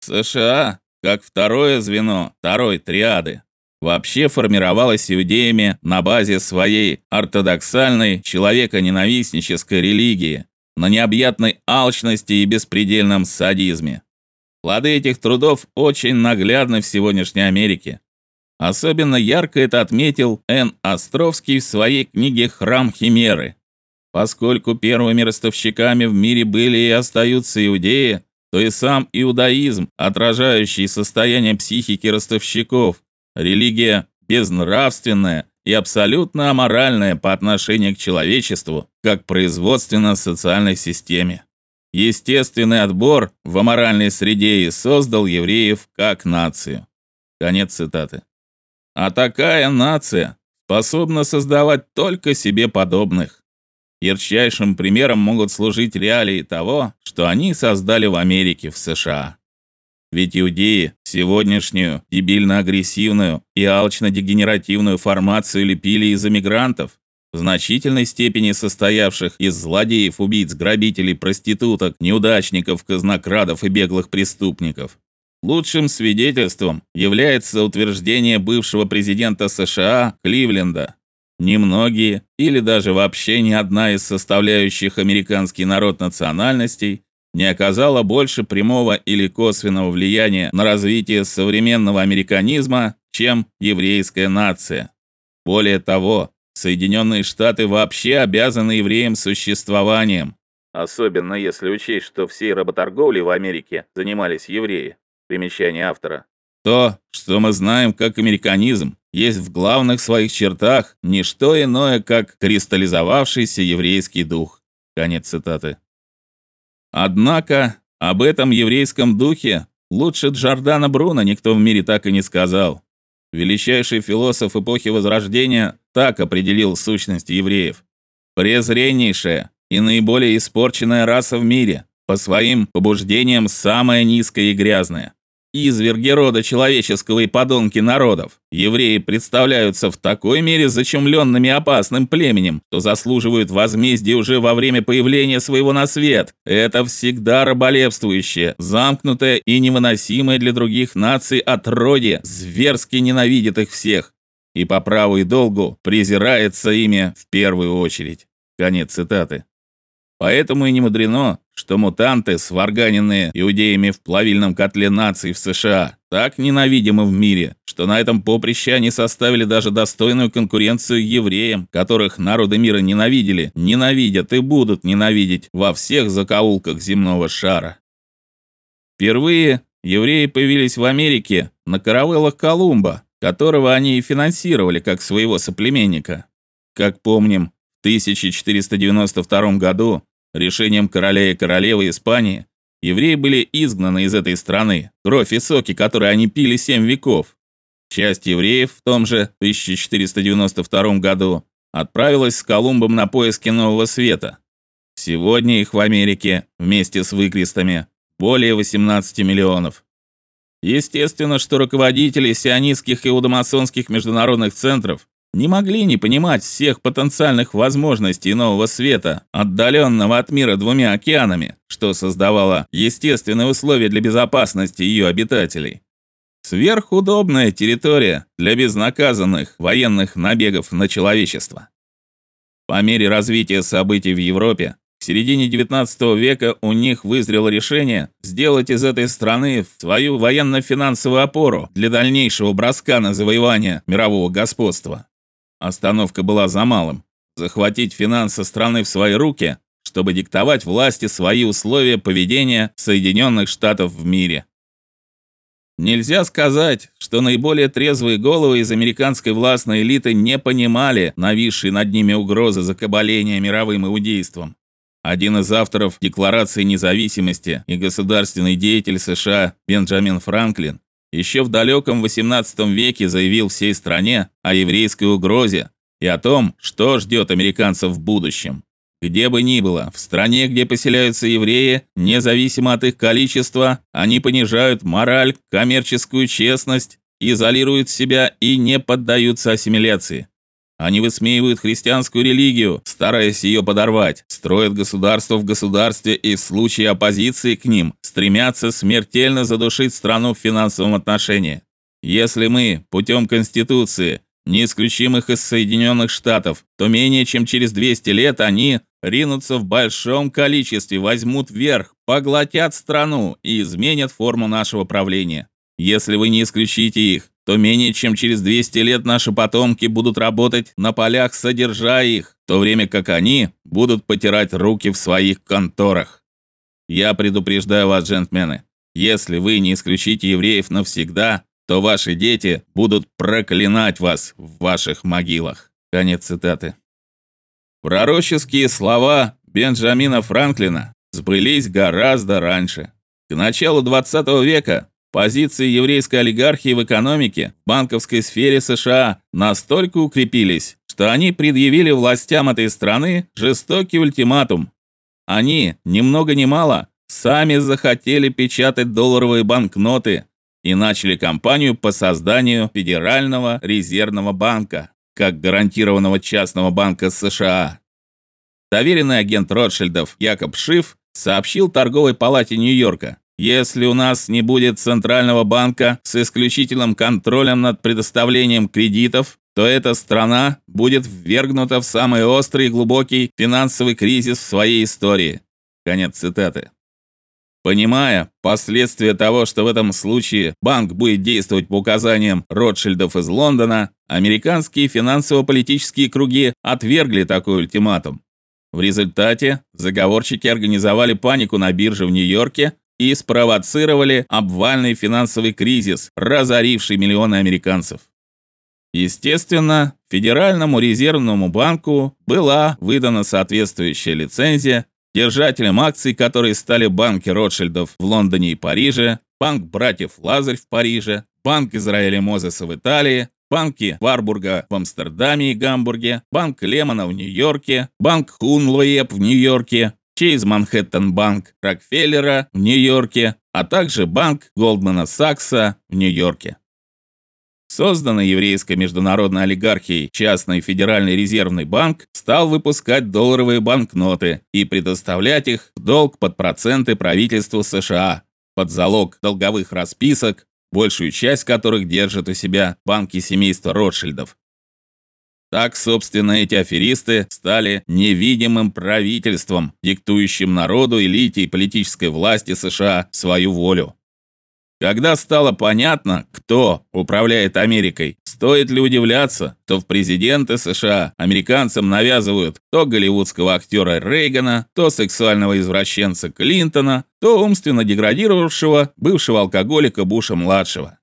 США, как второе звено второй триады, вообще формировалась иудеями на базе своей ортодоксальной человеконенавистнической религии, на необъятной алчности и беспредельном садизме. Плоды этих трудов очень наглядны в сегодняшней Америке. Особенно ярко это отметил Н. Островский в своей книге Храм Химеры. Поскольку первыми ростовщиками в мире были и остаются иудеи, то и сам иудаизм, отражающий состояние психики ростовщиков, религия безнравственная и абсолютно аморальная по отношению к человечеству, как производственно-социальной системе. Естественный отбор в аморальной среде и создал евреев как нацию. Конец цитаты. А такая нация способна создавать только себе подобных. Ярчайшим примером могут служить реалии того, что они создали в Америке, в США. Ведь иудеи сегодняшнюю дебильно-агрессивную и алчно-дегенеративную формацию лепили из эмигрантов, в значительной степени состоявших из злодеев, убийц, грабителей, проституток, неудачников, казнокрадов и беглых преступников. Лучшим свидетельством является утверждение бывшего президента США Кливленда, Немногие или даже вообще ни одна из составляющих американский народ национальностей не оказала больше прямого или косвенного влияния на развитие современного американизма, чем еврейская нация. Более того, Соединенные Штаты вообще обязаны евреям существованием, особенно если учесть, что всей работорговлей в Америке занимались евреи. Примечание автора. То, что мы знаем как американизм, есть в главных своих чертах не что иное, как кристаллизовавшийся еврейский дух. Конец цитаты. Однако об этом еврейском духе лучше Джордана Бруно никто в мире так и не сказал. Величайший философ эпохи Возрождения так определил сущность евреев: презреннейшая и наиболее испорченная раса в мире, по своим побуждениям самая низкая и грязная изверги рода человеческого и подонки народов. Евреи представляются в такой мере зачумленными опасным племенем, что заслуживают возмездия уже во время появления своего на свет. Это всегда раболепствующее, замкнутое и невыносимое для других наций отродье, зверски ненавидит их всех и по праву и долгу презирается ими в первую очередь. Конец цитаты. Поэтому и не мудрено, что мутанты, сварганенные иудеями в плавильном котле наций в США, так ненавидимы в мире, что на этом поприще они составили даже достойную конкуренцию евреям, которых народы мира ненавидели, ненавидят и будут ненавидеть во всех закоулках земного шара. Впервые евреи появились в Америке на каравеллах Колумба, которого они и финансировали как своего соплеменника. Как помним, в 1492 году решением короля и королевы Испании евреи были изгнаны из этой страны, кровь и соки, которые они пили семь веков. Часть евреев в том же 1492 году отправилась с Колумбом на поиски нового света. Сегодня их в Америке вместе с выкрестами более 18 миллионов. Естественно, что руководители сионистских и иудомасонских международных центров не могли не понимать всех потенциальных возможностей нового света, отдаленного от мира двумя океанами, что создавало естественные условия для безопасности ее обитателей. Сверхудобная территория для безнаказанных военных набегов на человечество. По мере развития событий в Европе, в середине XIX века у них вызрело решение сделать из этой страны свою военно-финансовую опору для дальнейшего броска на завоевание мирового господства. Остановка была за малым захватить финансы страны в свои руки, чтобы диктовать власти свои условия поведения Соединенных Штатов в мире. Нельзя сказать, что наиболее трезвые головы из американской властной элиты не понимали нависшей над ними угрозы закабаления мировым иудейством. Один из авторов Декларации независимости и государственный деятель США Бенджамин Франклин еще в далеком XVIII веке заявил всей стране о еврейской угрозе и о том, что ждет американцев в будущем. Где бы ни было, в стране, где поселяются евреи, независимо от их количества, они понижают мораль, коммерческую честность, изолируют себя и не поддаются ассимиляции. Они высмеивают христианскую религию, стараясь ее подорвать, строят государство в государстве и в случае оппозиции к ним стремятся смертельно задушить страну в финансовом отношении. Если мы путем конституции не исключим их из Соединенных Штатов, то менее чем через 200 лет они ринутся в большом количестве, возьмут верх, поглотят страну и изменят форму нашего правления. Если вы не исключите их, то менее чем через 200 лет наши потомки будут работать на полях, содержа их, в то время как они будут потирать руки в своих конторах. Я предупреждаю вас, джентльмены, если вы не исключите евреев навсегда, то ваши дети будут проклинать вас в ваших могилах. Конец цитаты. Пророческие слова Бенджамина Франклина сбылись гораздо раньше. К началу 20 века Позиции еврейской олигархии в экономике, банковской сфере США настолько укрепились, что они предъявили властям этой страны жестокий ультиматум. Они, ни много ни мало, сами захотели печатать долларовые банкноты и начали кампанию по созданию Федерального резервного банка, как гарантированного частного банка США. Доверенный агент Ротшильдов Якоб Шиф сообщил торговой палате Нью-Йорка, если у нас не будет центрального банка с исключительным контролем над предоставлением кредитов, то эта страна будет ввергнута в самый острый и глубокий финансовый кризис в своей истории. Конец цитаты. Понимая последствия того, что в этом случае банк будет действовать по указаниям Ротшильдов из Лондона, американские финансово-политические круги отвергли такой ультиматум. В результате заговорщики организовали панику на бирже в Нью-Йорке и спровоцировали обвальный финансовый кризис, разоривший миллионы американцев. Естественно, Федеральному резервному банку была выдана соответствующая лицензия, держателем акций, которые стали банки Ротшильдов в Лондоне и Париже, банк братьев Лазарь в Париже, банк Израиля Мозеса в Италии, банки Варбурга в Амстердаме и Гамбурге, банк Лемона в Нью-Йорке, банк Хунлоеп в Нью-Йорке, Чейз Манхэттен Банк Рокфеллера в Нью-Йорке, а также банк Голдмана Сакса в Нью-Йорке. Созданный еврейской международной олигархией частный федеральный резервный банк стал выпускать долларовые банкноты и предоставлять их в долг под проценты правительству США под залог долговых расписок, большую часть которых держат у себя банки семейства Ротшильдов. Так, собственно, эти аферисты стали невидимым правительством, диктующим народу, элите и политической власти США свою волю. Когда стало понятно, кто управляет Америкой, стоит ли удивляться, то в президенты США американцам навязывают то голливудского актера Рейгана, то сексуального извращенца Клинтона, то умственно деградировавшего бывшего алкоголика Буша-младшего.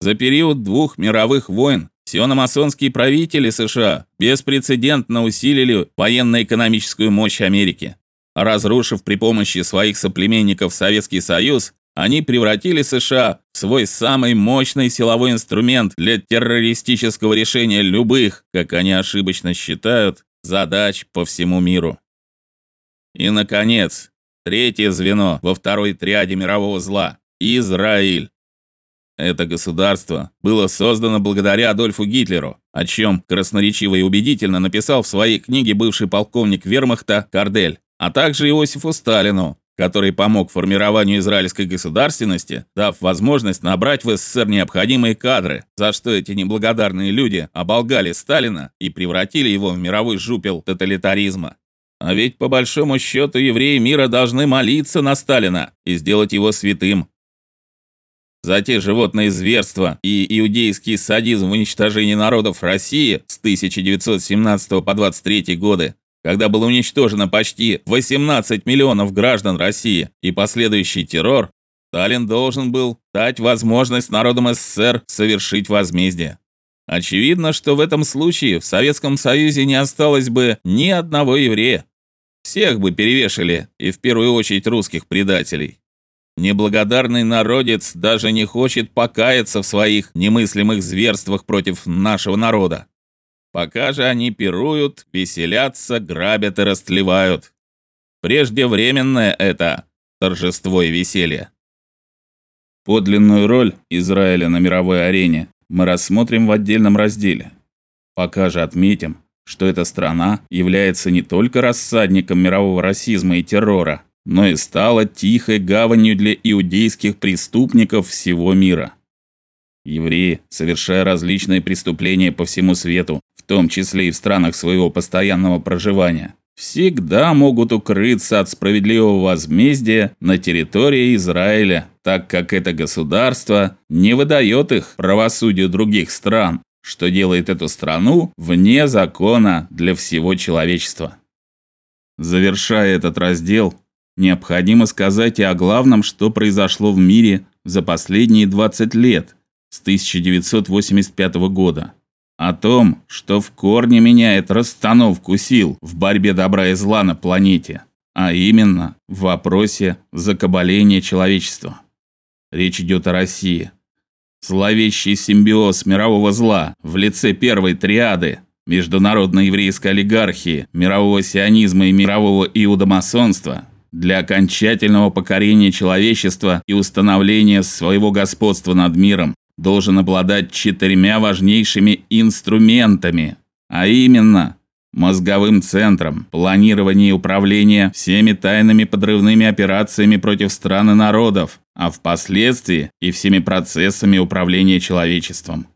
За период двух мировых войн Сиономасонские правители США беспрецедентно усилили военно-экономическую мощь Америки. Разрушив при помощи своих соплеменников Советский Союз, они превратили США в свой самый мощный силовой инструмент для террористического решения любых, как они ошибочно считают, задач по всему миру. И наконец, третье звено во второй триаде мирового зла Израиль. Это государство было создано благодаря Адольфу Гитлеру, о чем красноречиво и убедительно написал в своей книге бывший полковник Вермахта Кардель, а также Иосифу Сталину, который помог формированию израильской государственности, дав возможность набрать в СССР необходимые кадры, за что эти неблагодарные люди оболгали Сталина и превратили его в мировой жупел тоталитаризма. А ведь по большому счету евреи мира должны молиться на Сталина и сделать его святым, за те животные зверства и иудейский садизм в уничтожении народов России с 1917 по 23 годы, когда было уничтожено почти 18 миллионов граждан России и последующий террор, Сталин должен был дать возможность народам СССР совершить возмездие. Очевидно, что в этом случае в Советском Союзе не осталось бы ни одного еврея. Всех бы перевешали, и в первую очередь русских предателей. Неблагодарный народец даже не хочет покаяться в своих немыслимых зверствах против нашего народа. Пока же они пируют, веселятся, грабят и растлевают. Преждевременное это торжество и веселье. Подлинную роль Израиля на мировой арене мы рассмотрим в отдельном разделе. Пока же отметим, что эта страна является не только рассадником мирового расизма и террора, но и стала тихой гаванью для иудейских преступников всего мира. Евреи, совершая различные преступления по всему свету, в том числе и в странах своего постоянного проживания, всегда могут укрыться от справедливого возмездия на территории Израиля, так как это государство не выдает их правосудию других стран, что делает эту страну вне закона для всего человечества. Завершая этот раздел, необходимо сказать и о главном, что произошло в мире за последние 20 лет с 1985 года. О том, что в корне меняет расстановку сил в борьбе добра и зла на планете, а именно в вопросе закабаления человечества. Речь идет о России. Зловещий симбиоз мирового зла в лице первой триады международной еврейской олигархии, мирового сионизма и мирового иудомасонства для окончательного покорения человечества и установления своего господства над миром должен обладать четырьмя важнейшими инструментами, а именно мозговым центром планирования и управления всеми тайными подрывными операциями против стран и народов, а впоследствии и всеми процессами управления человечеством.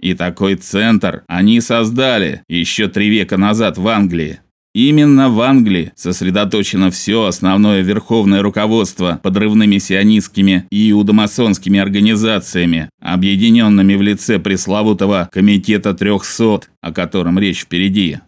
И такой центр они создали еще три века назад в Англии. Именно в Англии сосредоточено все основное верховное руководство подрывными сионистскими и иудомасонскими организациями, объединенными в лице пресловутого Комитета 300, о котором речь впереди.